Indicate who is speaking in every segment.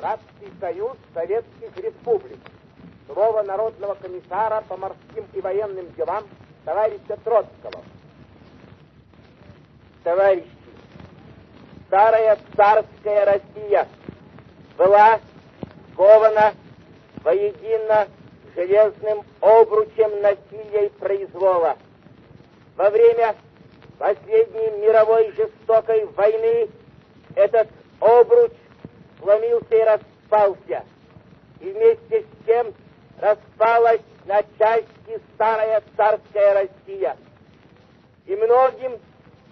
Speaker 1: Братский союз Советских Республик. Слово Народного комиссара по морским и военным делам товарища Троцкого. Товарищи, старая царская Россия была скована воедино железным обручем насилия и произвола. Во время последней мировой жестокой войны этот обруч сломился и распался. И вместе с тем распалась на части старая царская Россия. И многим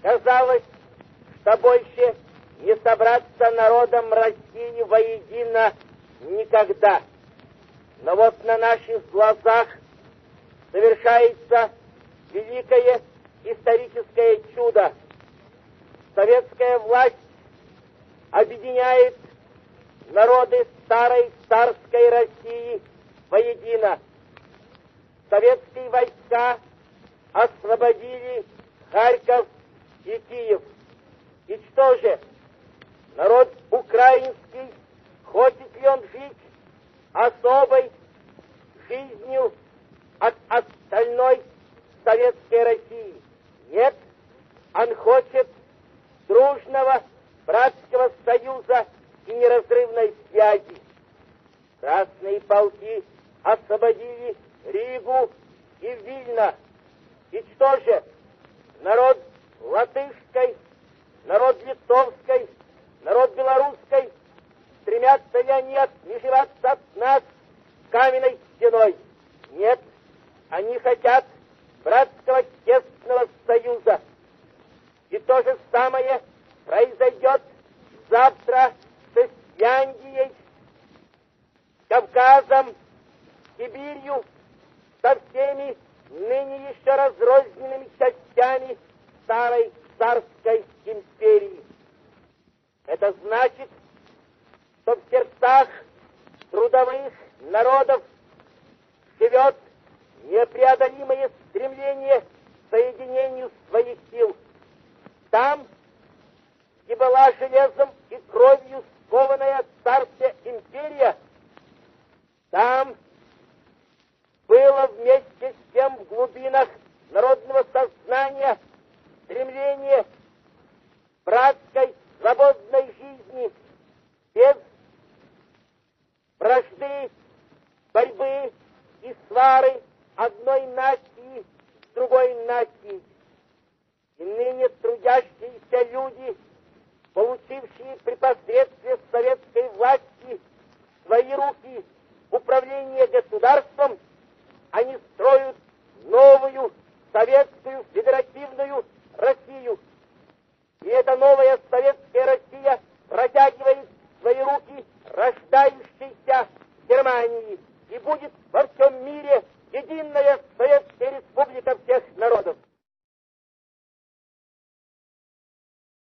Speaker 1: казалось, что больше не собраться народом России воедино никогда. Но вот на наших глазах совершается великое историческое чудо. Советская власть объединяет народы старой царской России воедино. Советские войска освободили Харьков и Киев. И что же, народ украинский, хочет ли он жить особой жизнью от остальной советской России? Нет, он хочет дружного братского союза и неразрывной связи. Красные полки освободили Ригу и Вильно. И что же, народ латышской, народ литовской, народ белорусской, стремятся ли они отмежеваться от нас каменной стеной? Нет, они хотят братского тесного союза. И то же самое Кавказом, Сибирью, со всеми ныне еще разрозненными частями старой царской империи. Это значит, что в сердцах трудовых народов живет непреодолимое стремление братской свободной жизни без вражды, борьбы и свары одной нации с другой нацией. И ныне трудящиеся люди, получившие при посредстве советской власти свои руки управление государством, они строят новую советскую. И эта новая советская Россия протягивает свои руки рождающейся Германии и будет во всем мире единая